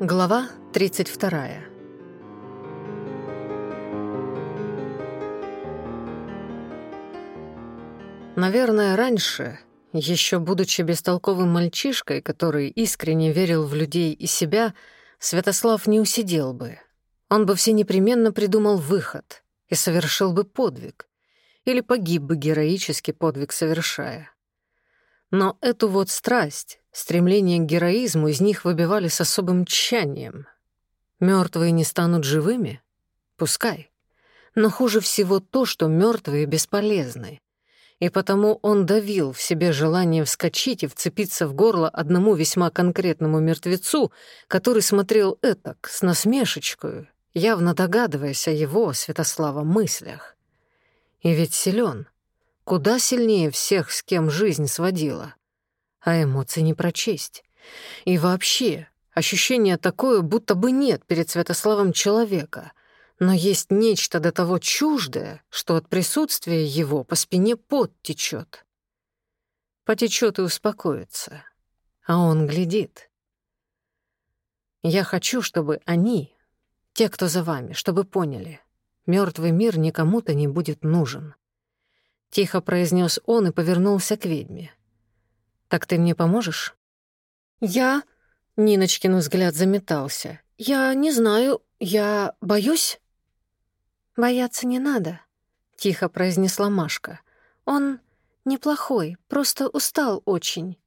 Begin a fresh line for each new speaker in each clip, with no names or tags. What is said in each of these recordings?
Глава 32. Наверное, раньше, еще будучи бестолковым мальчишкой, который искренне верил в людей и себя, Святослав не усидел бы. Он бы все непременно придумал выход и совершил бы подвиг. Или погиб бы героически подвиг совершая. Но эту вот страсть, стремление к героизму из них выбивали с особым тщанием. Мертвые не станут живыми? Пускай. Но хуже всего то, что мертвые бесполезны. И потому он давил в себе желание вскочить и вцепиться в горло одному весьма конкретному мертвецу, который смотрел этак, с насмешечкой, явно догадываясь о его, Святослава, мыслях. И ведь силен. Куда сильнее всех, с кем жизнь сводила а эмоции не прочесть. И вообще, ощущение такое, будто бы нет перед Святославом человека, но есть нечто до того чуждое, что от присутствия его по спине пот течет. Потечет и успокоится, а он глядит. Я хочу, чтобы они, те, кто за вами, чтобы поняли, мертвый мир никому-то не будет нужен. Тихо произнес он и повернулся к ведьме. Так ты мне поможешь?» «Я...» — Ниночкин взгляд заметался. «Я не знаю. Я боюсь?» «Бояться не надо», — тихо произнесла Машка. «Он неплохой, просто устал очень».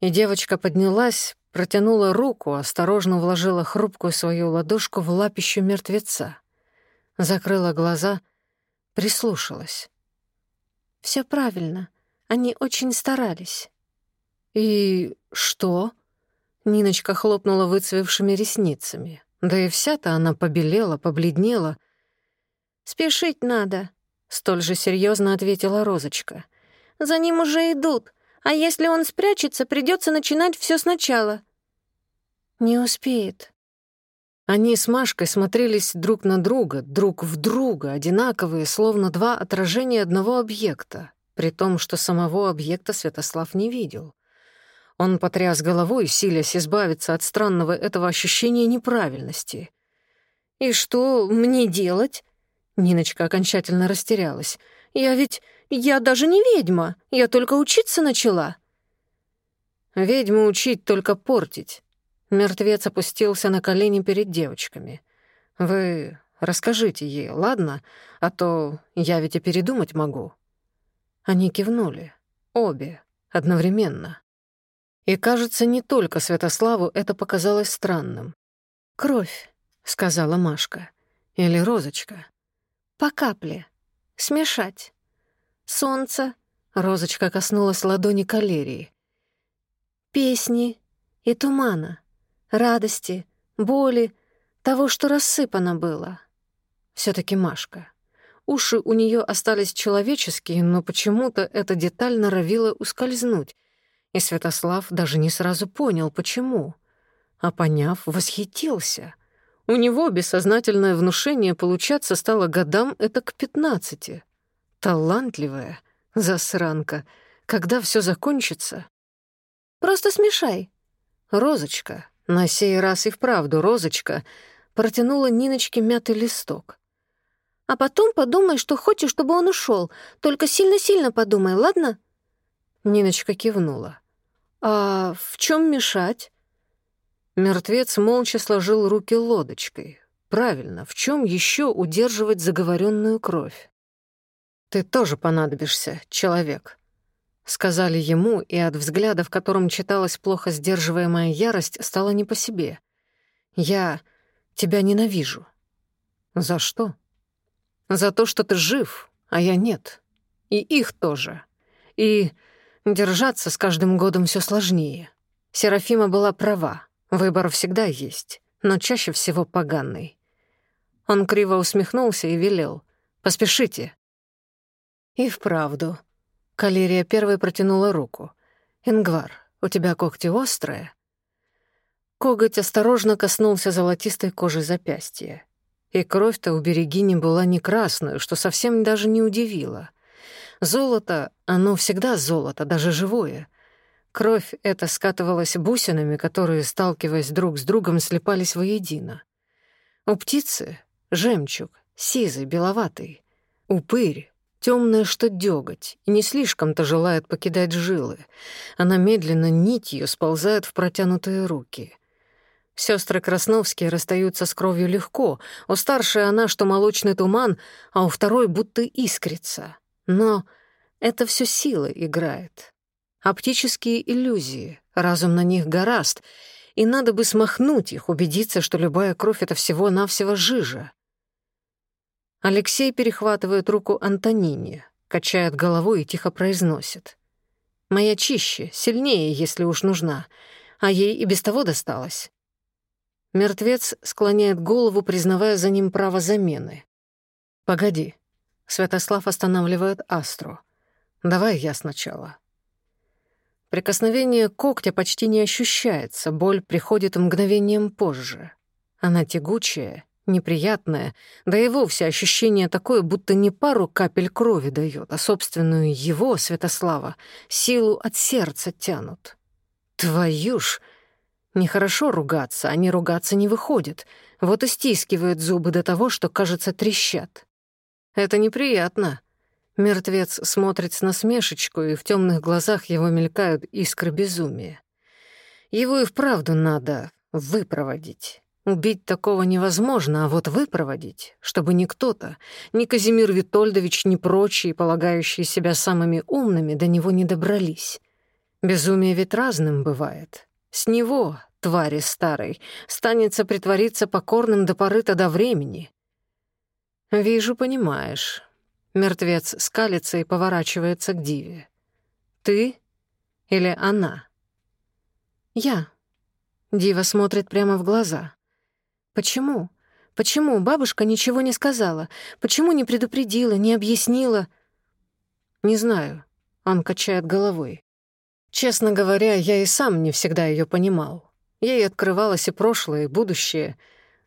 И девочка поднялась, протянула руку, осторожно вложила хрупкую свою ладошку в лапищу мертвеца. Закрыла глаза, прислушалась. «Все правильно. Они очень старались. И что? Ниночка хлопнула выцвевшими ресницами. Да и вся-то она побелела, побледнела. «Спешить надо», — столь же серьезно ответила Розочка. «За ним уже идут, а если он спрячется, придется начинать все сначала». «Не успеет». Они с Машкой смотрелись друг на друга, друг в друга, одинаковые, словно два отражения одного объекта при том, что самого объекта Святослав не видел. Он потряс головой, силясь избавиться от странного этого ощущения неправильности. «И что мне делать?» Ниночка окончательно растерялась. «Я ведь... я даже не ведьма, я только учиться начала». «Ведьму учить только портить». Мертвец опустился на колени перед девочками. «Вы расскажите ей, ладно? А то я ведь и передумать могу». Они кивнули. Обе. Одновременно. И, кажется, не только Святославу это показалось странным. «Кровь», — сказала Машка. «Или розочка». «По капле. Смешать. Солнце». Розочка коснулась ладони калерии. «Песни и тумана. Радости, боли, того, что рассыпано было». все таки Машка. Уши у нее остались человеческие, но почему-то эта деталь норовила ускользнуть, и Святослав даже не сразу понял, почему. А поняв, восхитился. У него бессознательное внушение получаться стало годам это к пятнадцати. Талантливая, засранка. Когда все закончится? «Просто смешай». «Розочка», на сей раз и вправду розочка протянула Ниночке мятый листок. А потом подумай, что хочешь, чтобы он ушел. Только сильно-сильно подумай, ладно?» Ниночка кивнула. «А в чем мешать?» Мертвец молча сложил руки лодочкой. «Правильно, в чем еще удерживать заговоренную кровь?» «Ты тоже понадобишься, человек», — сказали ему, и от взгляда, в котором читалась плохо сдерживаемая ярость, стало не по себе. «Я тебя ненавижу». «За что?» За то, что ты жив, а я нет. И их тоже. И держаться с каждым годом все сложнее. Серафима была права. Выбор всегда есть, но чаще всего поганый. Он криво усмехнулся и велел. «Поспешите». И вправду. Калерия первой протянула руку. «Ингвар, у тебя когти острые?» Коготь осторожно коснулся золотистой кожи запястья. И кровь-то у берегини была не красную, что совсем даже не удивило. Золото, оно всегда золото, даже живое. Кровь эта скатывалась бусинами, которые, сталкиваясь друг с другом, слепались воедино. У птицы — жемчуг, сизый, беловатый. Упырь — темная, что дёготь, и не слишком-то желает покидать жилы. Она медленно нитью сползает в протянутые руки. Сестры Красновские расстаются с кровью легко. У старшей она, что молочный туман, а у второй будто искрится. Но это все сила играет. Оптические иллюзии, разум на них гораст, и надо бы смахнуть их, убедиться, что любая кровь — это всего-навсего жижа. Алексей перехватывает руку Антонине, качает головой и тихо произносит. «Моя чище, сильнее, если уж нужна, а ей и без того досталось». Мертвец склоняет голову, признавая за ним право замены. «Погоди». Святослав останавливает Астру. «Давай я сначала». Прикосновение когтя почти не ощущается, боль приходит мгновением позже. Она тягучая, неприятная, да и вовсе ощущение такое, будто не пару капель крови дает, а собственную его, Святослава, силу от сердца тянут. Твою ж! Нехорошо ругаться, а не ругаться не выходит. Вот и стискивает зубы до того, что, кажется, трещат. Это неприятно. Мертвец смотрит с насмешечку, и в темных глазах его мелькают искры безумия. Его и вправду надо выпроводить. Убить такого невозможно, а вот выпроводить, чтобы ни кто-то, ни Казимир Витольдович, ни прочие, полагающие себя самыми умными, до него не добрались. Безумие ведь разным бывает. С него, твари старой, станется притвориться покорным до поры-то до времени. «Вижу, понимаешь. Мертвец скалится и поворачивается к Диве. «Ты или она?» «Я». Дива смотрит прямо в глаза. «Почему? Почему бабушка ничего не сказала? Почему не предупредила, не объяснила?» «Не знаю», — он качает головой. «Честно говоря, я и сам не всегда ее понимал. Ей открывалось и прошлое, и будущее.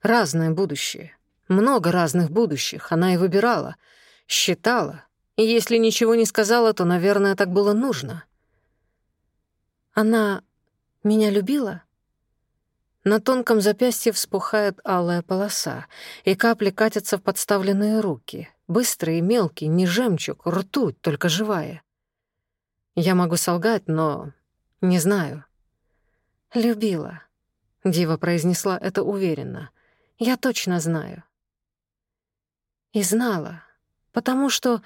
Разное будущее. Много разных будущих она и выбирала — Считала. И если ничего не сказала, то, наверное, так было нужно. Она меня любила? На тонком запястье вспухает алая полоса, и капли катятся в подставленные руки. Быстрые и мелкие, не жемчуг, ртуть, только живая. Я могу солгать, но не знаю. «Любила», — Дива произнесла это уверенно. «Я точно знаю». И знала, потому что...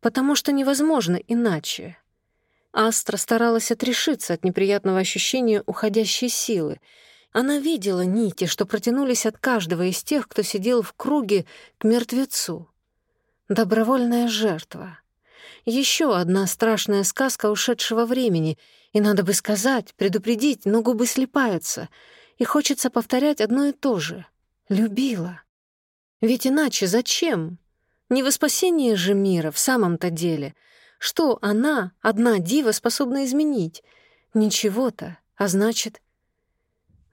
потому что невозможно иначе. Астра старалась отрешиться от неприятного ощущения уходящей силы. Она видела нити, что протянулись от каждого из тех, кто сидел в круге к мертвецу. Добровольная жертва. Еще одна страшная сказка ушедшего времени, и надо бы сказать, предупредить, но губы слипаются, и хочется повторять одно и то же. Любила. Ведь иначе зачем? Не во спасение же мира в самом-то деле. Что она, одна дива, способна изменить? Ничего-то, а значит...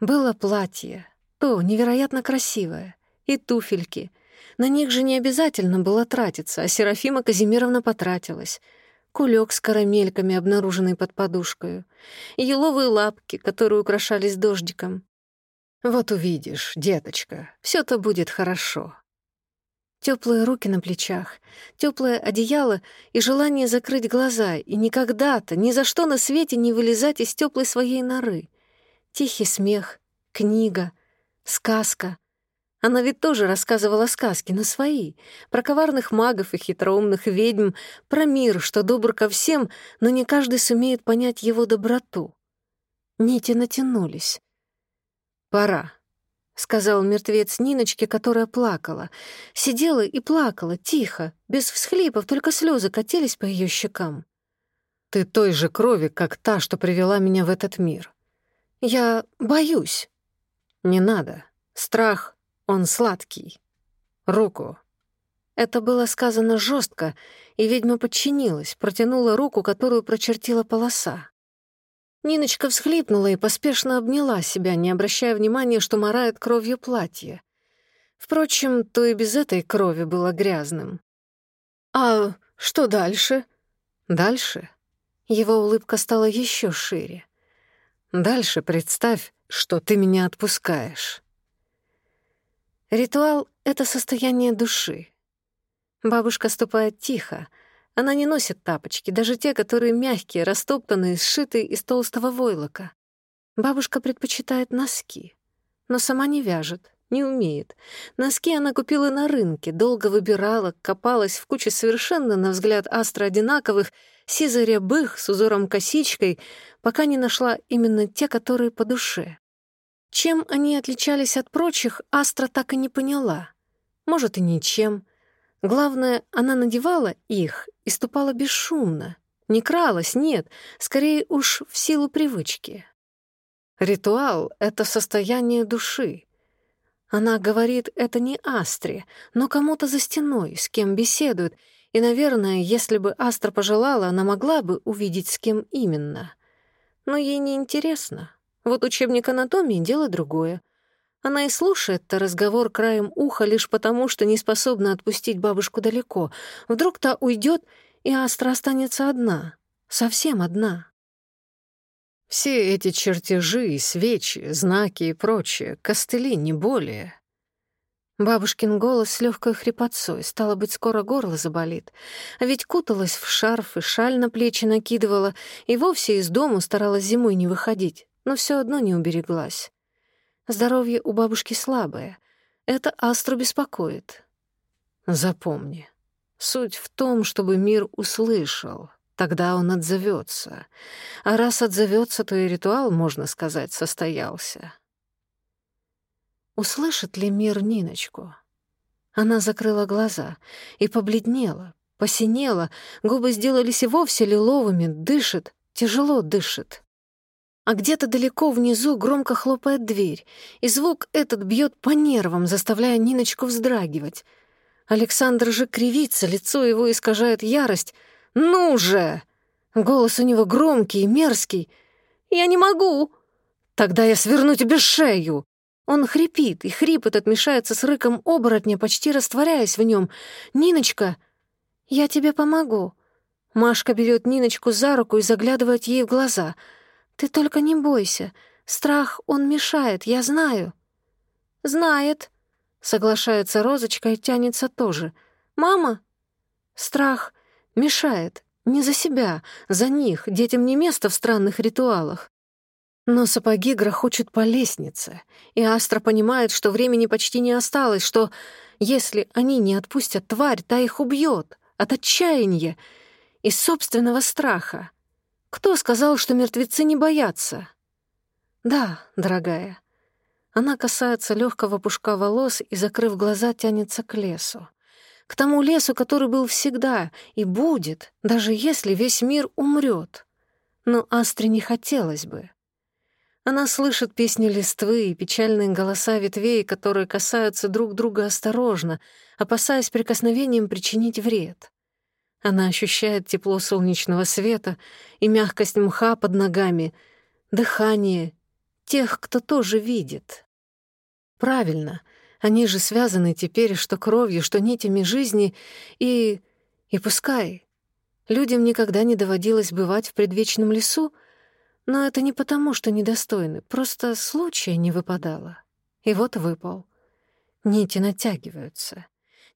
Было платье, то невероятно красивое, и туфельки. На них же не обязательно было тратиться, а Серафима Казимировна потратилась. Кулек с карамельками, обнаруженный под подушкой, и еловые лапки, которые украшались дождиком. Вот увидишь, деточка, все то будет хорошо. Теплые руки на плечах, теплое одеяло и желание закрыть глаза и никогда-то, ни за что на свете не вылезать из теплой своей норы. Тихий смех, книга, сказка. Она ведь тоже рассказывала сказки но свои, про коварных магов и хитроумных ведьм, про мир, что добр ко всем, но не каждый сумеет понять его доброту. Нити натянулись. «Пора», — сказал мертвец Ниночке, которая плакала. Сидела и плакала, тихо, без всхлипов, только слезы катились по ее щекам. «Ты той же крови, как та, что привела меня в этот мир». «Я боюсь». «Не надо. Страх он сладкий. Руку. Это было сказано жестко, и ведьма подчинилась, протянула руку, которую прочертила полоса. Ниночка всхлипнула и поспешно обняла себя, не обращая внимания, что морает кровью платье. Впрочем, то и без этой крови было грязным. «А что дальше?» «Дальше?» Его улыбка стала еще шире. «Дальше представь, что ты меня отпускаешь». Ритуал — это состояние души. Бабушка ступает тихо. Она не носит тапочки, даже те, которые мягкие, растоптанные, сшитые из толстого войлока. Бабушка предпочитает носки, но сама не вяжет, не умеет. Носки она купила на рынке, долго выбирала, копалась в куче совершенно, на взгляд Астра, одинаковых, сизо-рябых с узором косичкой, пока не нашла именно те, которые по душе. Чем они отличались от прочих, Астра так и не поняла. Может, и ничем. Главное, она надевала их и ступала бесшумно. Не кралась, нет, скорее уж в силу привычки. Ритуал — это состояние души. Она говорит это не Астре, но кому-то за стеной, с кем беседует, и, наверное, если бы Астра пожелала, она могла бы увидеть, с кем именно. Но ей не интересно. Вот учебник анатомии — дело другое. Она и слушает-то разговор краем уха лишь потому, что не способна отпустить бабушку далеко. Вдруг та уйдет, и Астра останется одна. Совсем одна. Все эти чертежи, свечи, знаки и прочее, костыли не более. Бабушкин голос с легкой хрипотцой, стало быть, скоро горло заболит. А ведь куталась в шарф и шаль на плечи накидывала, и вовсе из дому старалась зимой не выходить но все одно не убереглась. Здоровье у бабушки слабое. Это Астру беспокоит. Запомни. Суть в том, чтобы мир услышал. Тогда он отзовется. А раз отзовется, то и ритуал, можно сказать, состоялся. Услышит ли мир Ниночку? Она закрыла глаза и побледнела, посинела, губы сделались и вовсе лиловыми, дышит, тяжело дышит. А где-то далеко внизу громко хлопает дверь, и звук этот бьет по нервам, заставляя Ниночку вздрагивать. Александр же кривится, лицо его искажает ярость — «Ну же!» Голос у него громкий и мерзкий. «Я не могу!» «Тогда я сверну тебе шею!» Он хрипит, и хрип этот мешается с рыком оборотня, почти растворяясь в нем. «Ниночка, я тебе помогу!» Машка берет Ниночку за руку и заглядывает ей в глаза. «Ты только не бойся. Страх, он мешает, я знаю». «Знает», — соглашается Розочка и тянется тоже. «Мама?» «Страх Мешает. Не за себя, за них, детям не место в странных ритуалах. Но сапоги грохочут по лестнице, и Астра понимает, что времени почти не осталось, что если они не отпустят тварь, та их убьет от отчаяния и собственного страха. Кто сказал, что мертвецы не боятся? Да, дорогая. Она касается легкого пушка волос и, закрыв глаза, тянется к лесу. К тому лесу, который был всегда и будет, даже если весь мир умрет. Но Астре не хотелось бы. Она слышит песни листвы и печальные голоса ветвей, которые касаются друг друга осторожно, опасаясь прикосновением причинить вред. Она ощущает тепло солнечного света и мягкость мха под ногами, дыхание тех, кто тоже видит. Правильно, они же связаны теперь что кровью, что нитями жизни, и... и пускай. Людям никогда не доводилось бывать в предвечном лесу, но это не потому, что недостойны, просто случая не выпадало. И вот выпал. Нити натягиваются.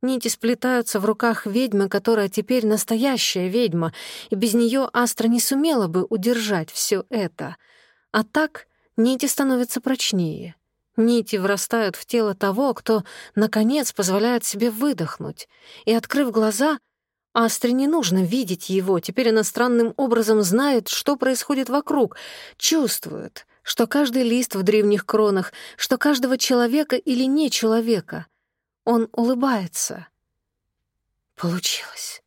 Нити сплетаются в руках ведьмы, которая теперь настоящая ведьма, и без нее Астра не сумела бы удержать все это. А так нити становятся прочнее — Нити врастают в тело того, кто, наконец, позволяет себе выдохнуть. И, открыв глаза, Астре не нужно видеть его, теперь она странным образом знает, что происходит вокруг, чувствует, что каждый лист в древних кронах, что каждого человека или не человека. Он улыбается. Получилось.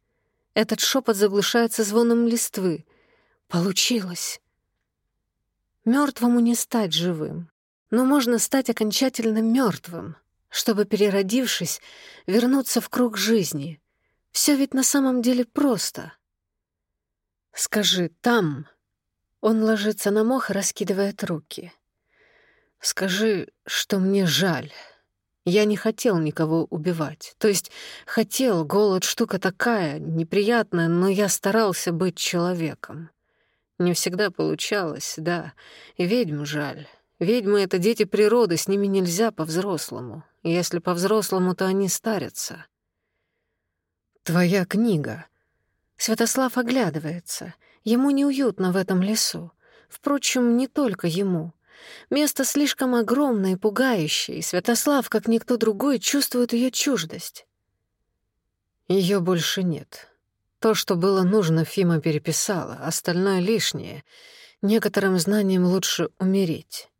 Этот шепот заглушается звоном листвы. Получилось. Мертвому не стать живым, но можно стать окончательно мертвым, чтобы, переродившись, вернуться в круг жизни. Все ведь на самом деле просто. «Скажи, там...» Он ложится на мох и раскидывает руки. «Скажи, что мне жаль». Я не хотел никого убивать. То есть хотел, голод штука такая, неприятная, но я старался быть человеком. Не всегда получалось, да. И ведьм жаль. Ведьмы — это дети природы, с ними нельзя по-взрослому. Если по-взрослому, то они старятся. «Твоя книга». Святослав оглядывается. Ему неуютно в этом лесу. Впрочем, не только ему. Место слишком огромное и пугающее, и Святослав, как никто другой, чувствует ее чуждость. Ее больше нет. То, что было нужно, Фима переписала, остальное лишнее. Некоторым знаниям лучше умереть.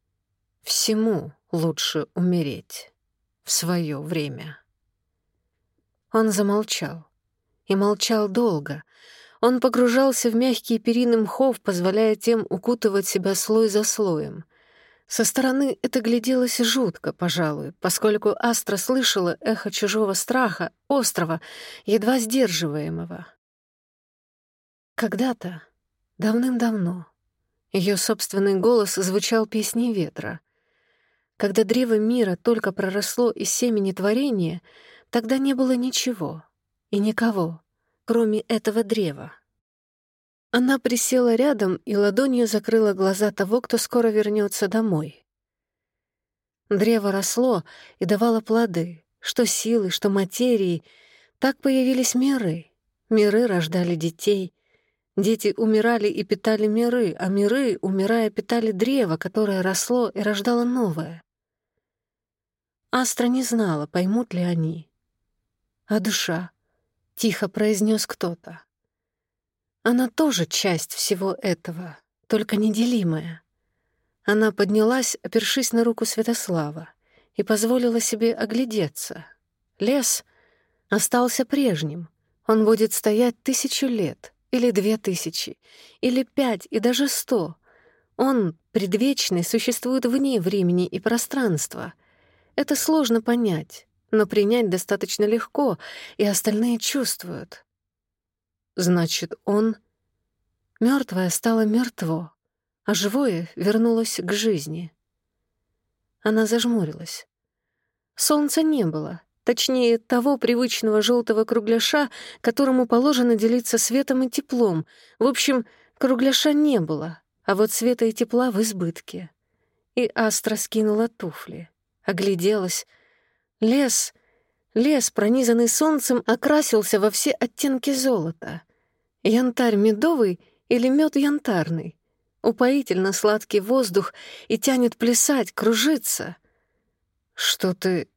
Всему лучше умереть. В свое время. Он замолчал. И молчал долго. Он погружался в мягкие перины мхов, позволяя тем укутывать себя слой за слоем. Со стороны это гляделось жутко, пожалуй, поскольку Астра слышала эхо чужого страха, острого, едва сдерживаемого. Когда-то, давным-давно, ее собственный голос звучал песней ветра. Когда древо мира только проросло из семени творения, тогда не было ничего и никого, кроме этого древа. Она присела рядом и ладонью закрыла глаза того, кто скоро вернется домой. Древо росло и давало плоды, что силы, что материи. Так появились миры. Миры рождали детей. Дети умирали и питали миры, а миры, умирая, питали древо, которое росло и рождало новое. Астра не знала, поймут ли они. «А душа?» — тихо произнес кто-то. Она тоже часть всего этого, только неделимая. Она поднялась, опершись на руку Святослава, и позволила себе оглядеться. Лес остался прежним. Он будет стоять тысячу лет, или две тысячи, или пять, и даже сто. Он, предвечный, существует вне времени и пространства. Это сложно понять, но принять достаточно легко, и остальные чувствуют. Значит, он... Мёртвое стало мертво, а живое вернулось к жизни. Она зажмурилась. Солнца не было, точнее, того привычного желтого кругляша, которому положено делиться светом и теплом. В общем, кругляша не было, а вот света и тепла в избытке. И Астра скинула туфли, огляделась. Лес, лес, пронизанный солнцем, окрасился во все оттенки золота — Янтарь медовый или мед янтарный. Упоительно сладкий воздух и тянет плясать, кружиться. «Что ты...»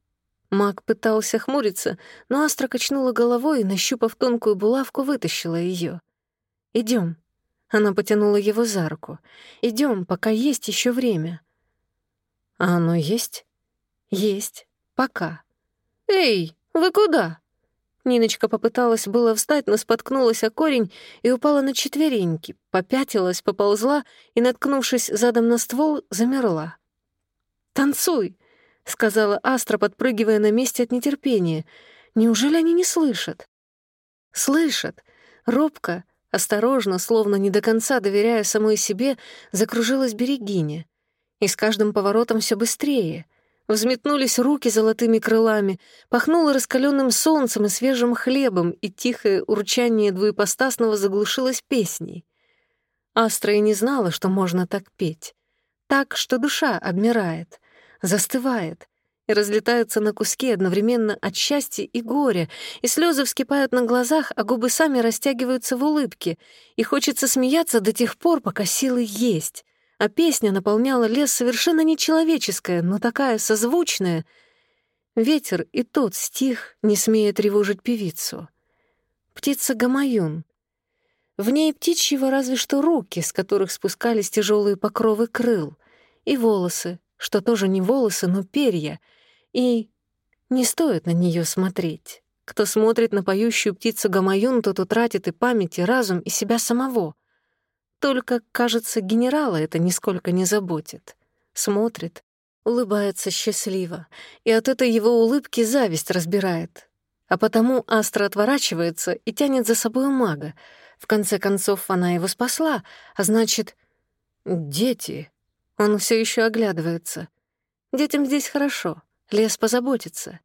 Маг пытался хмуриться, но Астра качнула головой и, нащупав тонкую булавку, вытащила ее. Идем. Она потянула его за руку. Идем, пока есть еще время. А оно есть? Есть. Пока. «Эй, вы куда?» Ниночка попыталась было встать, но споткнулась о корень и упала на четвереньки, попятилась, поползла и, наткнувшись задом на ствол, замерла. «Танцуй!» — сказала Астра, подпрыгивая на месте от нетерпения. «Неужели они не слышат?» «Слышат!» Робко, осторожно, словно не до конца доверяя самой себе, закружилась Берегиня. И с каждым поворотом все быстрее — Взметнулись руки золотыми крылами, пахнуло раскаленным солнцем и свежим хлебом, и тихое урчание двуепостасного заглушилось песней. Астра и не знала, что можно так петь. Так, что душа обмирает, застывает и разлетается на куски одновременно от счастья и горя, и слезы вскипают на глазах, а губы сами растягиваются в улыбке, и хочется смеяться до тех пор, пока силы есть а песня наполняла лес совершенно нечеловеческая, но такая созвучная. Ветер и тот стих, не смея тревожить певицу. Птица Гамаюн. В ней птичьего разве что руки, с которых спускались тяжелые покровы крыл, и волосы, что тоже не волосы, но перья, и не стоит на нее смотреть. Кто смотрит на поющую птицу Гамаюн, тот утратит и память, и разум, и себя самого — только, кажется, генерала это нисколько не заботит. Смотрит, улыбается счастливо, и от этой его улыбки зависть разбирает. А потому Астра отворачивается и тянет за собой мага. В конце концов, она его спасла, а значит... Дети. Он все еще оглядывается. Детям здесь хорошо, лес позаботится.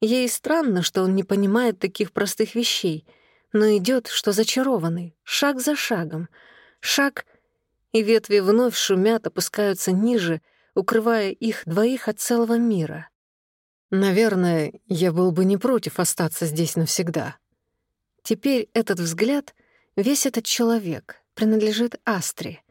Ей странно, что он не понимает таких простых вещей, но идет, что зачарованный, шаг за шагом — шаг, и ветви вновь шумят, опускаются ниже, укрывая их двоих от целого мира. Наверное, я был бы не против остаться здесь навсегда. Теперь этот взгляд, весь этот человек, принадлежит Астре.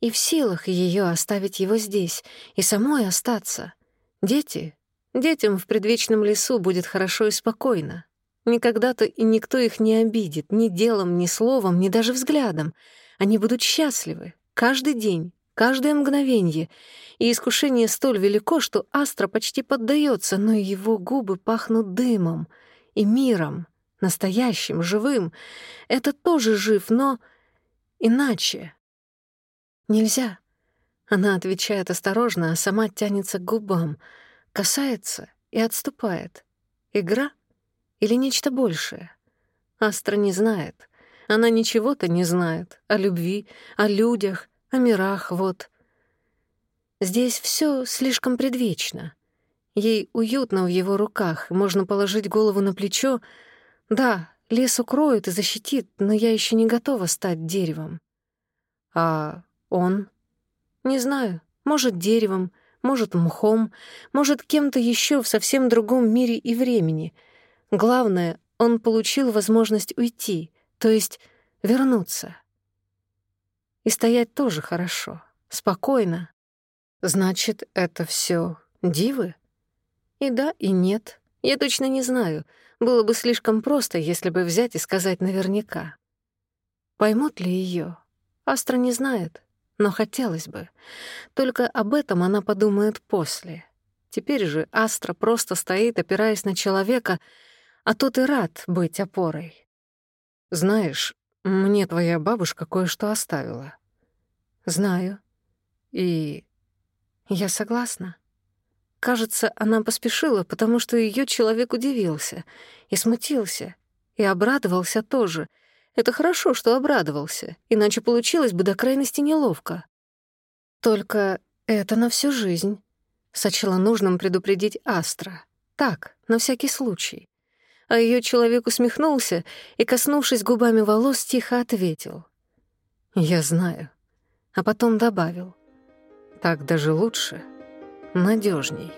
И в силах ее оставить его здесь, и самой остаться. Дети? Детям в предвечном лесу будет хорошо и спокойно. Никогда-то и никто их не обидит ни делом, ни словом, ни даже взглядом — они будут счастливы. Каждый день, каждое мгновенье. И искушение столь велико, что Астра почти поддается, но его губы пахнут дымом и миром, настоящим, живым. Это тоже жив, но иначе. «Нельзя», — она отвечает осторожно, а сама тянется к губам, касается и отступает. Игра или нечто большее? Астра не знает. Она ничего-то не знает о любви, о людях, о мирах, вот. Здесь все слишком предвечно. Ей уютно в его руках, можно положить голову на плечо. Да, лес укроет и защитит, но я еще не готова стать деревом. А он? Не знаю, может, деревом, может, мхом, может, кем-то еще в совсем другом мире и времени. Главное, он получил возможность уйти — то есть вернуться. И стоять тоже хорошо, спокойно. Значит, это все дивы? И да, и нет. Я точно не знаю. Было бы слишком просто, если бы взять и сказать наверняка. Поймут ли ее? Астра не знает, но хотелось бы. Только об этом она подумает после. Теперь же Астра просто стоит, опираясь на человека, а тот и рад быть опорой. «Знаешь, мне твоя бабушка кое-что оставила». «Знаю. И я согласна». Кажется, она поспешила, потому что ее человек удивился и смутился, и обрадовался тоже. Это хорошо, что обрадовался, иначе получилось бы до крайности неловко. Только это на всю жизнь. Сочла нужным предупредить Астра. Так, на всякий случай. а ее человек усмехнулся и, коснувшись губами волос, тихо ответил. «Я знаю», а потом добавил. «Так даже лучше, надежней.